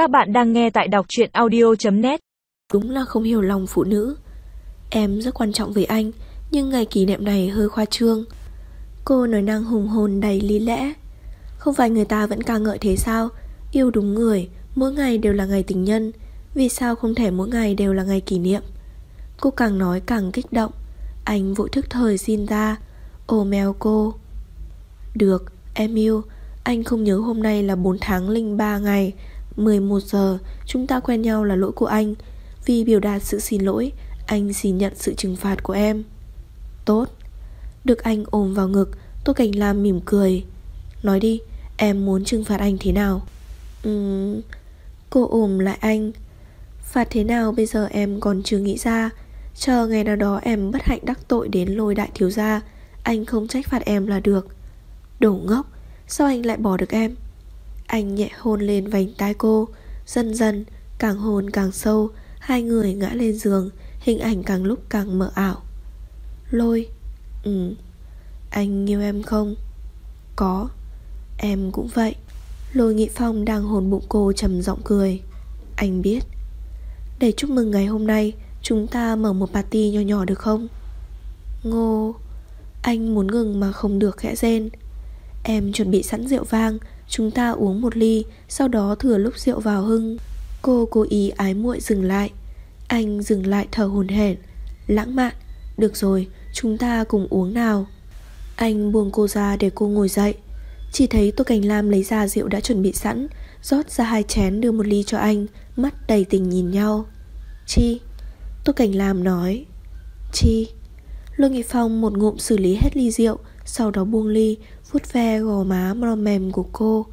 Các bạn đang nghe tại đọc truyện audio.net Đúng là không hiểu lòng phụ nữ. Em rất quan trọng với anh Nhưng ngày kỷ niệm này hơi khoa trương. Cô nói năng hùng hồn đầy lý lẽ. Không phải người ta vẫn ca ngợi thế sao? Yêu đúng người Mỗi ngày đều là ngày tình nhân. Vì sao không thể mỗi ngày đều là ngày kỷ niệm? Cô càng nói càng kích động. Anh vội thức thời xin ra. Ôm eo cô. Được, em yêu. Anh không nhớ hôm nay là 4 tháng linh 3 ngày. 11 giờ Chúng ta quen nhau là lỗi của anh. Vì biểu đạt sự xin lỗi Anh xin nhận sự trừng phạt của em. Tốt. Được anh ôm vào ngực Tô Cảnh Lam mỉm cười. Nói đi, em muốn trừng phạt anh thế nào? Ừm Cô ôm lại anh. Phạt thế nào bây giờ em còn chưa nghĩ ra. Chờ ngày nào đó em bất hạnh đắc tội đến lôi đại thiếu gia Anh không trách phạt em là được. Đồ ngốc Sao anh lại bỏ được em? Anh nhẹ hôn lên vành tai cô. Dần dần, càng hôn càng sâu, Hai người ngã lên giường, Hình ảnh càng lúc càng mờ ảo. Lôi Ừ Anh yêu em không? Có, Em cũng vậy. Lôi Nghị Phong đang hồn bụng cô trầm giọng cười. Anh biết. Để chúc mừng ngày hôm nay, Chúng ta mở một party nhỏ nhỏ được không? Ngô, Anh muốn ngừng mà không được khẽ rên. Em chuẩn bị sẵn rượu vang, Chúng ta uống một ly, Sau đó thừa lúc rượu vào hưng. Cô cố ý ái muội dừng lại. Anh dừng lại thở hồn hển. Lãng mạn, Được rồi, chúng ta cùng uống nào. Anh buông cô ra để cô ngồi dậy. Chỉ thấy Tô Cảnh Lam lấy ra rượu đã chuẩn bị sẵn, rót ra hai chén đưa một ly cho anh, Mắt đầy tình nhìn nhau. Chi? Tô Cảnh Lam nói. Chi? Lương Nghị Phong một ngụm xử lý hết ly rượu sau đó buông ly vuốt ve gò má non mềm của cô.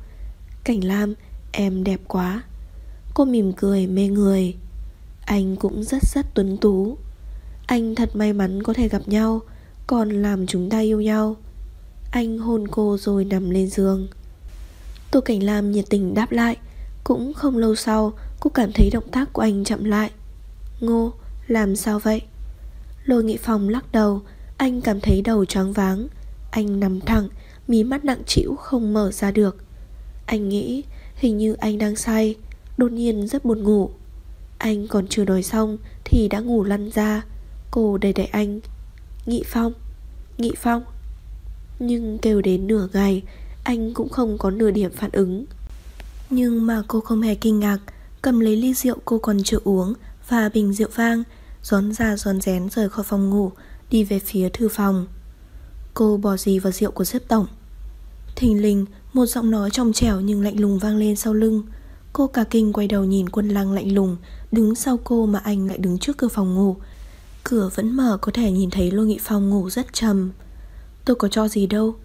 Cảnh Lam Em đẹp quá. Cô mỉm cười mê người. Anh cũng rất rất tuấn tú. Anh thật may mắn có thể gặp nhau Còn làm chúng ta yêu nhau. Anh hôn cô rồi nằm lên giường. Tô Cảnh Lam nhiệt tình đáp lại. Cũng không lâu sau Cô cảm thấy động tác của anh chậm lại. Ngô, làm sao vậy? Lôi nghị phòng lắc đầu. Anh cảm thấy đầu choáng váng. Anh nằm thẳng, Mí mắt nặng trĩu không mở ra được. Anh nghĩ hình như anh đang say, Đột nhiên rất buồn ngủ. Anh còn chưa nói xong Thì đã ngủ lăn ra. Cô đầy đẩy anh. Nghị Phong Nghị Phong. Nhưng kêu đến nửa ngày, Anh cũng không có nửa điểm phản ứng. Nhưng mà cô không hề kinh ngạc, Cầm lấy ly rượu cô còn chưa uống Và bình rượu vang, rón ra rón rén rời khỏi phòng ngủ, Đi về phía thư phòng. Cô bỏ gì vào rượu của xếp tổng. Thình lình, Một giọng nói trong trẻo nhưng lạnh lùng vang lên sau lưng. Cô cả kinh quay đầu nhìn quân lăng lạnh lùng, Đứng sau cô mà anh lại đứng trước cửa phòng ngủ. Cửa vẫn mở, có thể nhìn thấy Lô Nghị Phong ngủ rất trầm. Tôi có cho gì đâu.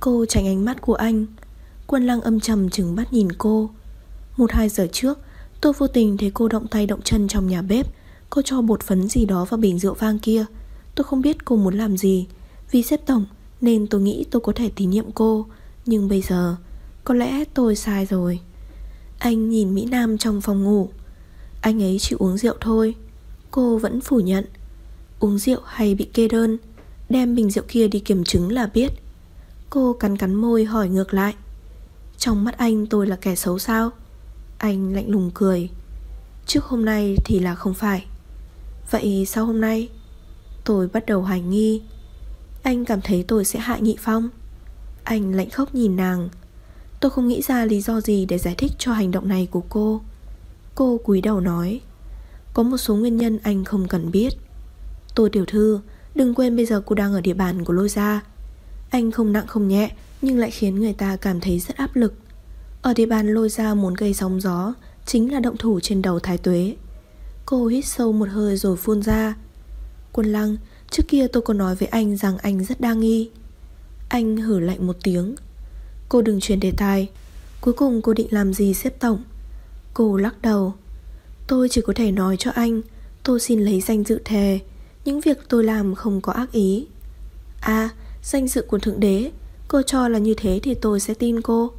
Cô tránh ánh mắt của anh. Quân lăng âm trầm chừng mắt nhìn cô. Một hai giờ trước, Tôi vô tình thấy cô động tay động chân trong nhà bếp. Cô cho bột phấn gì đó vào bình rượu vang kia. Tôi không biết cô muốn làm gì. Vì xếp tổng nên tôi nghĩ tôi có thể tín nhiệm cô. Nhưng bây giờ, Có lẽ tôi sai rồi. Anh nhìn Mỹ Nam trong phòng ngủ. Anh ấy chỉ uống rượu thôi. Cô vẫn phủ nhận. Uống rượu hay bị kê đơn, Đem bình rượu kia đi kiểm chứng là biết. Cô cắn cắn môi hỏi ngược lại. Trong mắt anh tôi là kẻ xấu sao? Anh lạnh lùng cười. Trước hôm nay thì là không phải. Vậy sau hôm nay? Tôi bắt đầu hoài nghi. Anh cảm thấy tôi sẽ hại Nghị Phong. Anh lạnh khóc nhìn nàng. Tôi không nghĩ ra lý do gì để giải thích cho hành động này của cô. Cô cúi đầu nói, Có một số nguyên nhân anh không cần biết. Tôi tiểu thư, Đừng quên bây giờ cô đang ở địa bàn của lôi gia. Anh không nặng không nhẹ, Nhưng lại khiến người ta cảm thấy rất áp lực. Ở địa bàn lôi gia muốn gây sóng gió Chính là động thủ trên đầu thái tuế. Cô hít sâu một hơi rồi phun ra, Quân lăng Trước kia tôi có nói với anh rằng anh rất đa nghi. Anh hử lạnh một tiếng. Cô đừng chuyển đề tài. Cuối cùng cô định làm gì xếp tổng. Cô lắc đầu. Tôi chỉ có thể nói cho anh, Tôi xin lấy danh dự thề. Những việc tôi làm không có ác ý. À danh dự của Thượng Đế, Cô cho là như thế thì tôi sẽ tin cô.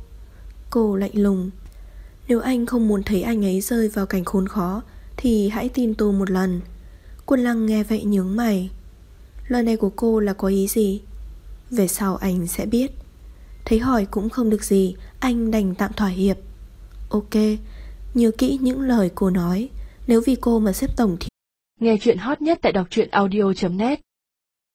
Cô lạnh lùng. Nếu anh không muốn thấy anh ấy rơi vào cảnh khốn khó, Thì hãy tin tôi một lần. Quân lăng nghe vậy nhướng mày. Lời này của cô là có ý gì? Về sau anh sẽ biết. Thấy hỏi cũng không được gì, Anh đành tạm thỏa hiệp. Ok, Nhớ kỹ những lời cô nói. Nếu vì cô mà xếp tổng thì Nghe chuyện hot nhất tại đọc truyện audio.net